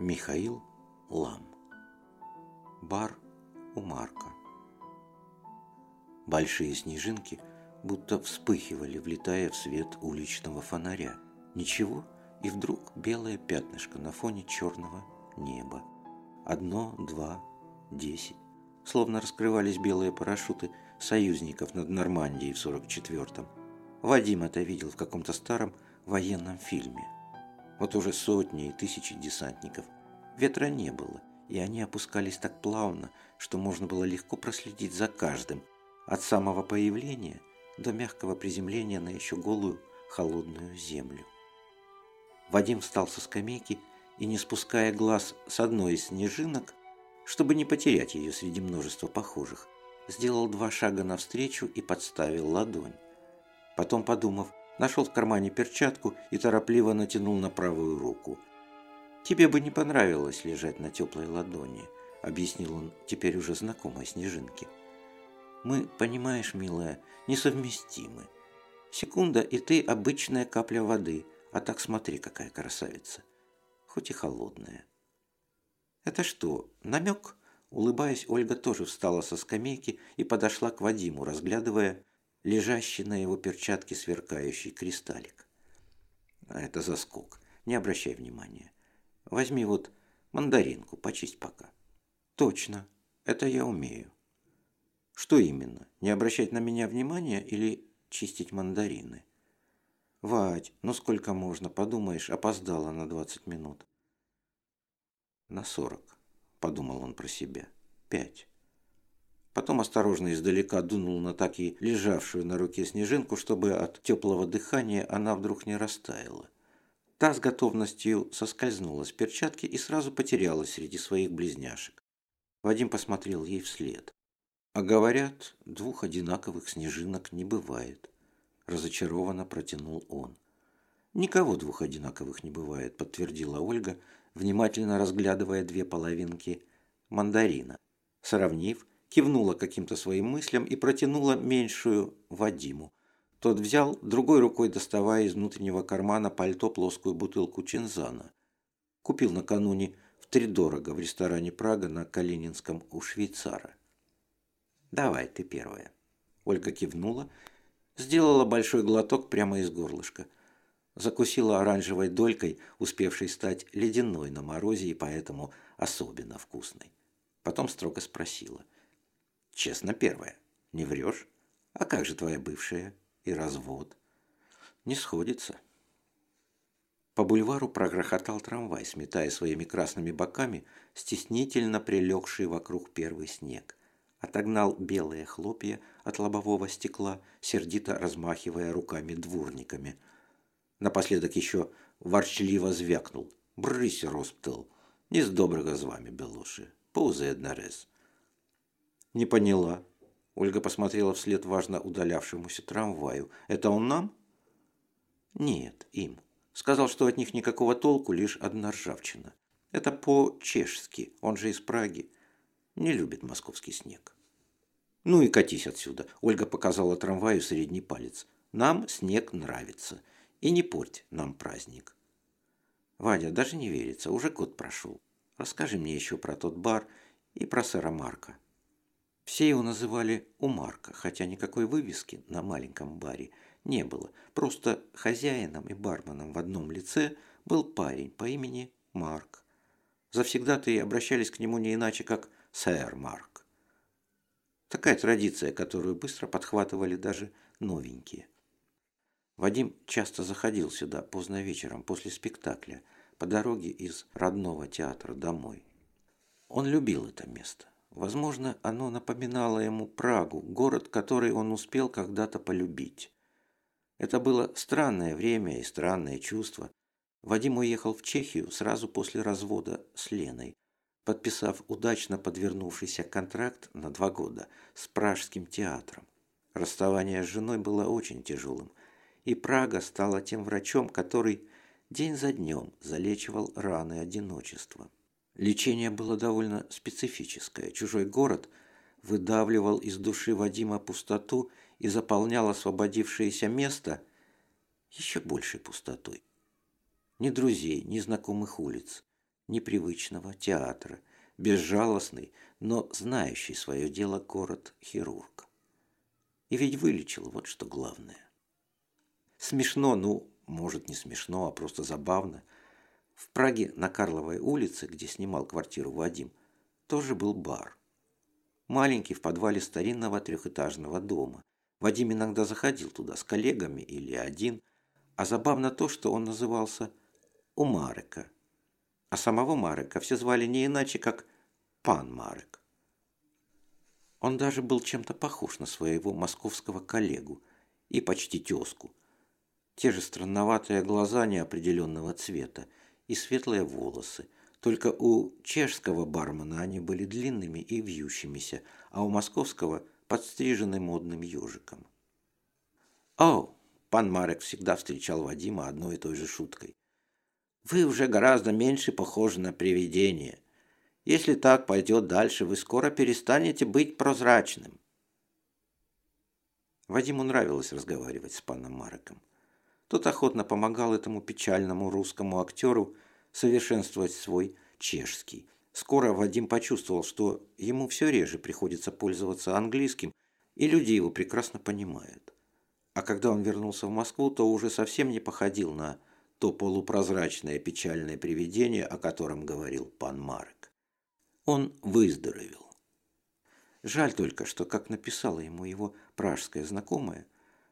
Михаил Лам. Бар у Марка. Большие снежинки будто вспыхивали, влетая в свет уличного фонаря. Ничего, и вдруг белое пятнышко на фоне черного неба. Одно, два, десять. Словно раскрывались белые парашюты союзников над Нормандией в 44-м. Вадим это видел в каком-то старом военном фильме. Вот уже сотни и тысячи десантников. Ветра не было, и они опускались так плавно, что можно было легко проследить за каждым, от самого появления до мягкого приземления на еще голую холодную землю. Вадим встал со скамейки и, не спуская глаз с одной из снежинок, чтобы не потерять ее среди множества похожих, сделал два шага навстречу и подставил ладонь. Потом, подумав, нашел в кармане перчатку и торопливо натянул на правую руку. «Тебе бы не понравилось лежать на теплой ладони», — объяснил он теперь уже знакомой снежинке. «Мы, понимаешь, милая, несовместимы. Секунда, и ты обычная капля воды, а так смотри, какая красавица. Хоть и холодная». «Это что, намек?» Улыбаясь, Ольга тоже встала со скамейки и подошла к Вадиму, разглядывая лежащий на его перчатке сверкающий кристаллик. А это заскок. Не обращай внимания. Возьми вот мандаринку, почисть пока. Точно, это я умею. Что именно? Не обращать на меня внимания или чистить мандарины? Вадь, ну сколько можно, подумаешь, опоздала на 20 минут. На 40, подумал он про себя. Пять. Потом осторожно издалека дунул на так и лежавшую на руке снежинку, чтобы от теплого дыхания она вдруг не растаяла. Та с готовностью соскользнула с перчатки и сразу потерялась среди своих близняшек. Вадим посмотрел ей вслед. А говорят, двух одинаковых снежинок не бывает. Разочарованно протянул он. Никого двух одинаковых не бывает, подтвердила Ольга, внимательно разглядывая две половинки мандарина. Сравнив, кивнула каким-то своим мыслям и протянула меньшую Вадиму. Тот взял, другой рукой доставая из внутреннего кармана пальто плоскую бутылку чинзана. Купил накануне втридорого в ресторане «Прага» на Калининском у швейцара. «Давай, ты первая». Ольга кивнула, сделала большой глоток прямо из горлышка. Закусила оранжевой долькой, успевшей стать ледяной на морозе и поэтому особенно вкусной. Потом строго спросила – Честно, первое. Не врешь? А как же твоя бывшая? И развод? Не сходится. По бульвару прогрохотал трамвай, сметая своими красными боками стеснительно прилегший вокруг первый снег. Отогнал белые хлопья от лобового стекла, сердито размахивая руками дворниками. Напоследок еще ворчливо звякнул. «Брысь, Росптел! Не с доброго з вами, Белоши! Повзе однорез!» «Не поняла». Ольга посмотрела вслед важно удалявшемуся трамваю. «Это он нам?» «Нет, им. Сказал, что от них никакого толку, лишь одна ржавчина. Это по-чешски, он же из Праги. Не любит московский снег». «Ну и катись отсюда», – Ольга показала трамваю средний палец. «Нам снег нравится. И не порть нам праздник». «Вадя, даже не верится, уже год прошел. Расскажи мне еще про тот бар и про сэра Марка». Все его называли у Марка, хотя никакой вывески на маленьком баре не было. Просто хозяином и барменом в одном лице был парень по имени Марк. Завсегда-то обращались к нему не иначе, как «сэр Марк». Такая традиция, которую быстро подхватывали даже новенькие. Вадим часто заходил сюда поздно вечером после спектакля по дороге из родного театра домой. Он любил это место. Возможно, оно напоминало ему Прагу, город, который он успел когда-то полюбить. Это было странное время и странное чувство. Вадим уехал в Чехию сразу после развода с Леной, подписав удачно подвернувшийся контракт на два года с Пражским театром. Расставание с женой было очень тяжелым, и Прага стала тем врачом, который день за днем залечивал раны одиночества. Лечение было довольно специфическое. Чужой город выдавливал из души Вадима пустоту и заполнял освободившееся место еще большей пустотой. Ни друзей, ни знакомых улиц, непривычного театра, безжалостный, но знающий свое дело город-хирург. И ведь вылечил, вот что главное. Смешно, ну, может, не смешно, а просто забавно. В Праге на Карловой улице, где снимал квартиру Вадим, тоже был бар. Маленький в подвале старинного трехэтажного дома. Вадим иногда заходил туда с коллегами или один, а забавно то, что он назывался «У Марека». А самого Марека все звали не иначе, как «Пан Марек». Он даже был чем-то похож на своего московского коллегу и почти тезку. Те же странноватые глаза неопределенного цвета и светлые волосы. Только у чешского бармена они были длинными и вьющимися, а у московского – подстрижены модным ежиком. «О!» – пан Марек всегда встречал Вадима одной и той же шуткой. «Вы уже гораздо меньше похожи на привидение. Если так пойдет дальше, вы скоро перестанете быть прозрачным». Вадиму нравилось разговаривать с паном Мареком. Тот охотно помогал этому печальному русскому актеру совершенствовать свой чешский. Скоро Вадим почувствовал, что ему все реже приходится пользоваться английским, и люди его прекрасно понимают. А когда он вернулся в Москву, то уже совсем не походил на то полупрозрачное печальное привидение, о котором говорил пан Марек. Он выздоровел. Жаль только, что, как написала ему его пражская знакомая,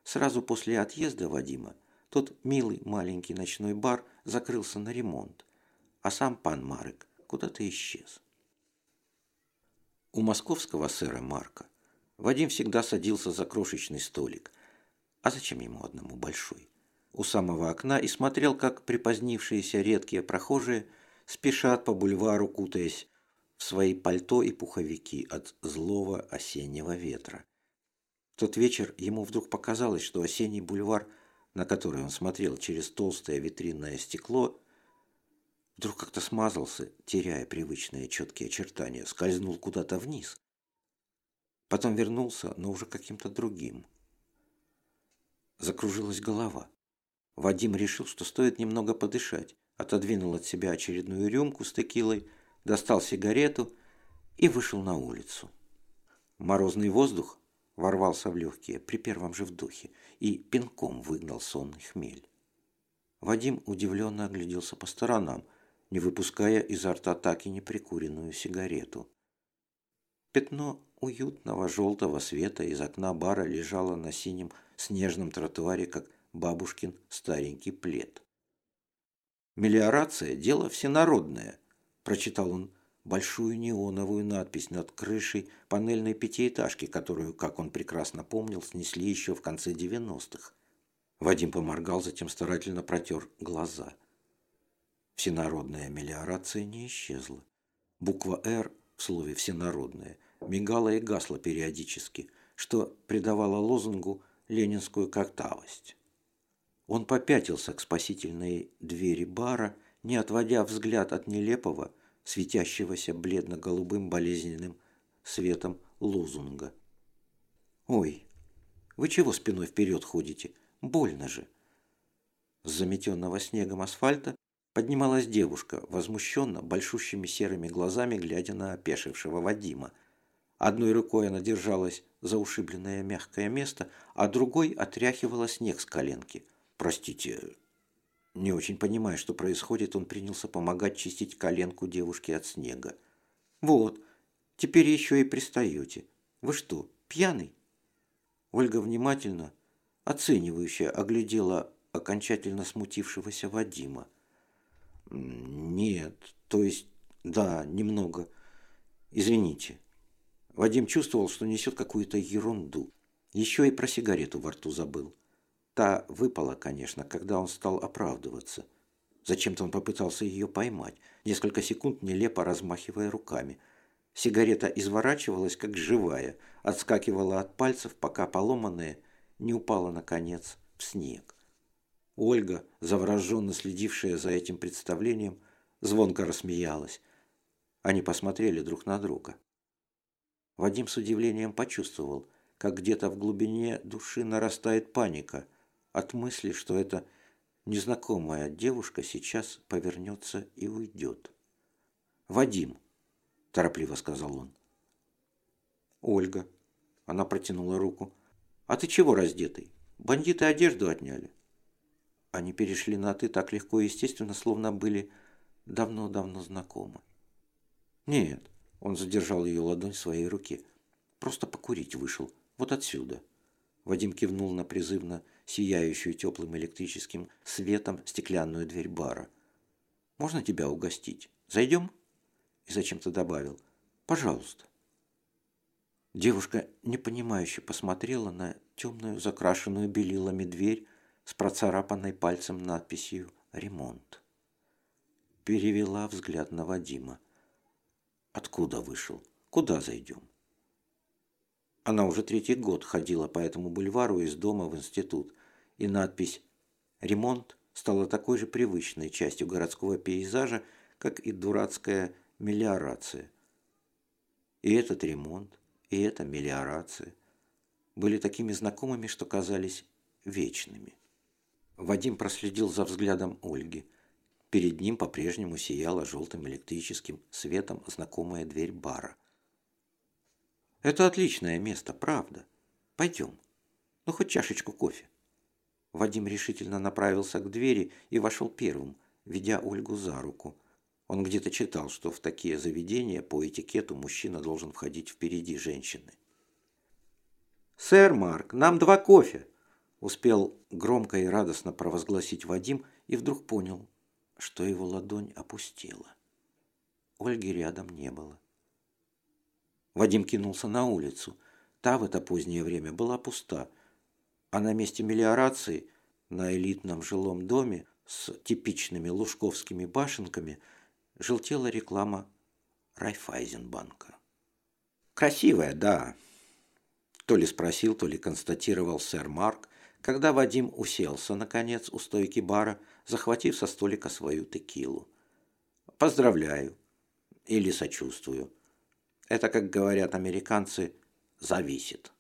сразу после отъезда Вадима тот милый маленький ночной бар закрылся на ремонт, а сам пан Марек куда-то исчез. У московского сэра Марка Вадим всегда садился за крошечный столик. А зачем ему одному большой? У самого окна и смотрел, как припозднившиеся редкие прохожие спешат по бульвару, кутаясь в свои пальто и пуховики от злого осеннего ветра. В тот вечер ему вдруг показалось, что осенний бульвар – на который он смотрел через толстое витринное стекло, вдруг как-то смазался, теряя привычные четкие очертания, скользнул куда-то вниз. Потом вернулся, но уже каким-то другим. Закружилась голова. Вадим решил, что стоит немного подышать, отодвинул от себя очередную рюмку с текилой, достал сигарету и вышел на улицу. Морозный воздух ворвался в легкие при первом же вдохе и пинком выгнал сонный хмель. Вадим удивленно огляделся по сторонам, не выпуская изо рта так и неприкуренную сигарету. Пятно уютного желтого света из окна бара лежало на синем снежном тротуаре, как бабушкин старенький плед. «Мелиорация – дело всенародное», – прочитал он большую неоновую надпись над крышей панельной пятиэтажки, которую, как он прекрасно помнил, снесли еще в конце 90-х. Вадим поморгал, затем старательно протер глаза. Всенародная мелиорация не исчезла. Буква «Р» в слове «всенародная» мигала и гасла периодически, что придавало лозунгу ленинскую коктавость. Он попятился к спасительной двери бара, не отводя взгляд от нелепого, светящегося бледно-голубым болезненным светом лозунга. «Ой, вы чего спиной вперед ходите? Больно же!» С заметенного снегом асфальта поднималась девушка, возмущенно, большущими серыми глазами, глядя на опешившего Вадима. Одной рукой она держалась за ушибленное мягкое место, а другой отряхивала снег с коленки. «Простите, не очень понимая, что происходит, он принялся помогать чистить коленку девушки от снега. «Вот, теперь еще и пристаете. Вы что, пьяный?» Ольга внимательно, оценивающе оглядела окончательно смутившегося Вадима. «Нет, то есть, да, немного. Извините». Вадим чувствовал, что несет какую-то ерунду. Еще и про сигарету во рту забыл. Та выпала, конечно, когда он стал оправдываться. Зачем-то он попытался ее поймать, несколько секунд нелепо размахивая руками. Сигарета изворачивалась, как живая, отскакивала от пальцев, пока поломанная не упала, наконец, в снег. Ольга, завороженно следившая за этим представлением, звонко рассмеялась. Они посмотрели друг на друга. Вадим с удивлением почувствовал, как где-то в глубине души нарастает паника – от мысли, что эта незнакомая девушка сейчас повернется и уйдет. «Вадим», – торопливо сказал он. «Ольга». Она протянула руку. «А ты чего раздетый? Бандиты одежду отняли». Они перешли на «ты» так легко и естественно, словно были давно-давно знакомы. «Нет», – он задержал ее ладонь в своей руке. «Просто покурить вышел. Вот отсюда». Вадим кивнул на призывно сияющую теплым электрическим светом стеклянную дверь бара. «Можно тебя угостить? Зайдем?» И зачем-то добавил «Пожалуйста». Девушка непонимающе посмотрела на темную закрашенную белилами дверь с процарапанной пальцем надписью «Ремонт». Перевела взгляд на Вадима. «Откуда вышел? Куда зайдем?» Она уже третий год ходила по этому бульвару из дома в институт, и надпись «Ремонт» стала такой же привычной частью городского пейзажа, как и дурацкая мелиорация. И этот ремонт, и эта мелиорация были такими знакомыми, что казались вечными. Вадим проследил за взглядом Ольги. Перед ним по-прежнему сияла желтым электрическим светом знакомая дверь бара – это отличное место, правда. Пойдем. Ну, хоть чашечку кофе. Вадим решительно направился к двери и вошел первым, ведя Ольгу за руку. Он где-то читал, что в такие заведения по этикету мужчина должен входить впереди женщины. «Сэр Марк, нам два кофе!» Успел громко и радостно провозгласить Вадим и вдруг понял, что его ладонь опустела. Ольги рядом не было. Вадим кинулся на улицу. Та в это позднее время была пуста, а на месте мелиорации, на элитном жилом доме с типичными лужковскими башенками, желтела реклама Райфайзенбанка. «Красивая, да», – то ли спросил, то ли констатировал сэр Марк, когда Вадим уселся, наконец, у стойки бара, захватив со столика свою текилу. «Поздравляю» или «сочувствую». Это, как говорят американцы, зависит.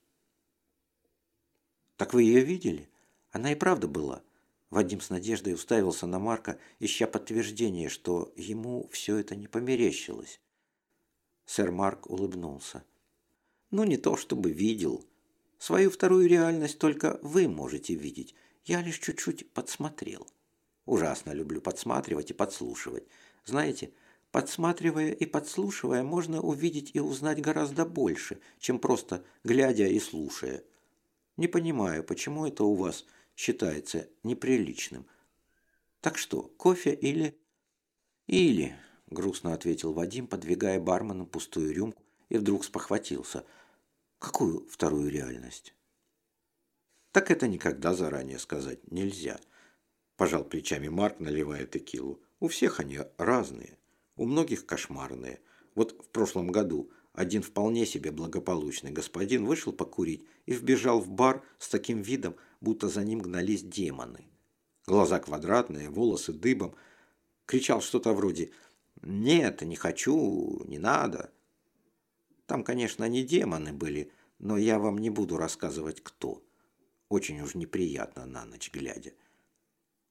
Так вы ее видели? Она и правда была. Вадим с надеждой уставился на Марка, ища подтверждение, что ему все это не померещилось. Сэр Марк улыбнулся. «Ну, не то чтобы видел. Свою вторую реальность только вы можете видеть. Я лишь чуть-чуть подсмотрел. Ужасно люблю подсматривать и подслушивать. Знаете, Подсматривая и подслушивая, можно увидеть и узнать гораздо больше, чем просто глядя и слушая. Не понимаю, почему это у вас считается неприличным. Так что, кофе или... Или, грустно ответил Вадим, подвигая бармену пустую рюмку, и вдруг спохватился. Какую вторую реальность? Так это никогда заранее сказать нельзя. Пожал плечами Марк, наливая текилу. У всех они разные у многих кошмарные. Вот в прошлом году один вполне себе благополучный господин вышел покурить и вбежал в бар с таким видом, будто за ним гнались демоны. Глаза квадратные, волосы дыбом. Кричал что-то вроде «Нет, не хочу, не надо». Там, конечно, не демоны были, но я вам не буду рассказывать, кто. Очень уж неприятно на ночь глядя.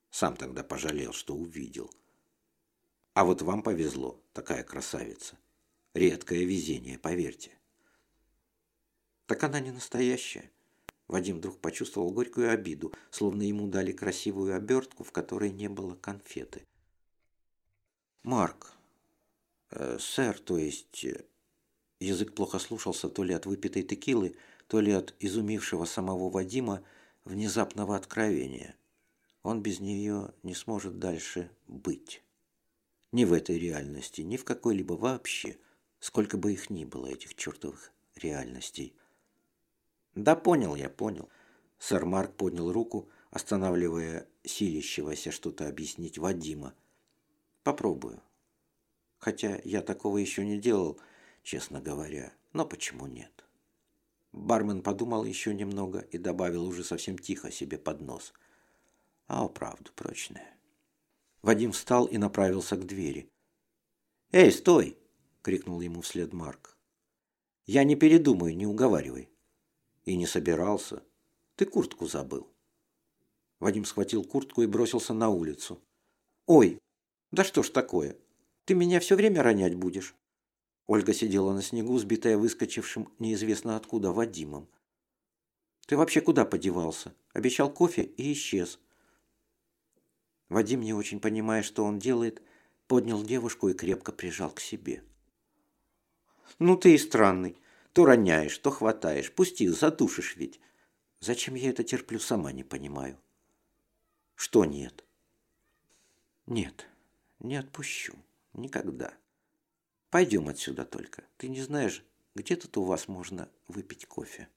Сам тогда пожалел, что увидел. А вот вам повезло, такая красавица. Редкое везение, поверьте. Так она не настоящая. Вадим вдруг почувствовал горькую обиду, словно ему дали красивую обертку, в которой не было конфеты. «Марк, э, сэр, то есть...» Язык плохо слушался то ли от выпитой текилы, то ли от изумившего самого Вадима внезапного откровения. Он без нее не сможет дальше быть. Ни в этой реальности, ни в какой-либо вообще, сколько бы их ни было, этих чертовых реальностей. Да понял я, понял. Сэр Марк поднял руку, останавливая силящегося что-то объяснить Вадима. Попробую. Хотя я такого еще не делал, честно говоря. Но почему нет? Бармен подумал еще немного и добавил уже совсем тихо себе под нос. А правду прочная. Вадим встал и направился к двери. «Эй, стой!» – крикнул ему вслед Марк. «Я не передумаю, не уговаривай». «И не собирался. Ты куртку забыл». Вадим схватил куртку и бросился на улицу. «Ой, да что ж такое? Ты меня все время ронять будешь?» Ольга сидела на снегу, сбитая выскочившим неизвестно откуда Вадимом. «Ты вообще куда подевался? Обещал кофе и исчез». Вадим, не очень понимая, что он делает, поднял девушку и крепко прижал к себе. «Ну ты и странный. То роняешь, то хватаешь. Пусти, задушишь ведь. Зачем я это терплю, сама не понимаю». «Что нет?» «Нет, не отпущу. Никогда. Пойдем отсюда только. Ты не знаешь, где тут у вас можно выпить кофе?»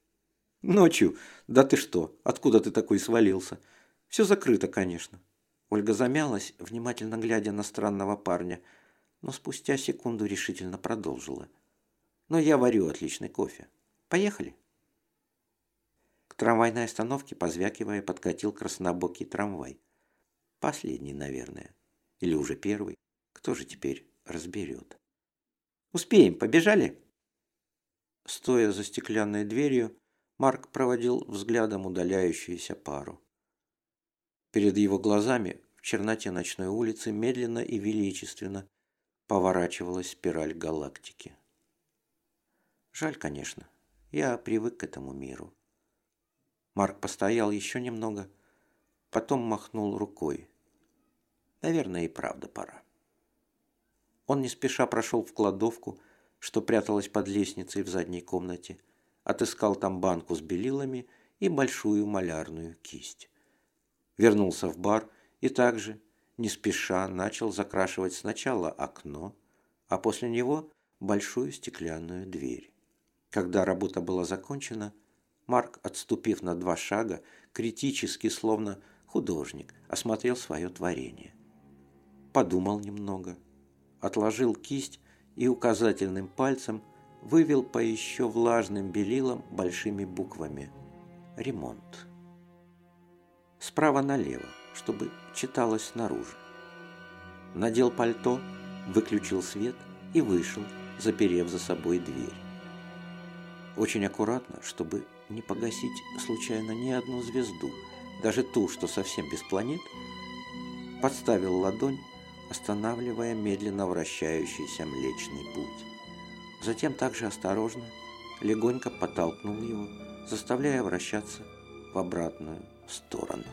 «Ночью? Да ты что? Откуда ты такой свалился? Все закрыто, конечно». Ольга замялась, внимательно глядя на странного парня, но спустя секунду решительно продолжила. «Но я варю отличный кофе. Поехали!» К трамвайной остановке, позвякивая, подкатил краснобокий трамвай. Последний, наверное. Или уже первый. Кто же теперь разберет? «Успеем, побежали?» Стоя за стеклянной дверью, Марк проводил взглядом удаляющуюся пару. Перед его глазами в черноте ночной улицы медленно и величественно поворачивалась спираль галактики. Жаль, конечно, я привык к этому миру. Марк постоял еще немного, потом махнул рукой. Наверное, и правда пора. Он не спеша прошел в кладовку, что пряталась под лестницей в задней комнате, отыскал там банку с белилами и большую малярную кисть. Вернулся в бар и также, не спеша, начал закрашивать сначала окно, а после него большую стеклянную дверь. Когда работа была закончена, Марк, отступив на два шага, критически, словно художник, осмотрел свое творение подумал немного, отложил кисть и указательным пальцем вывел по еще влажным белилам большими буквами «Ремонт». Справа налево, чтобы читалось снаружи. Надел пальто, выключил свет и вышел, заперев за собой дверь. Очень аккуратно, чтобы не погасить случайно ни одну звезду, даже ту, что совсем без планет, подставил ладонь останавливая медленно вращающийся Млечный Путь. Затем также осторожно, легонько подтолкнул его, заставляя вращаться в обратную сторону.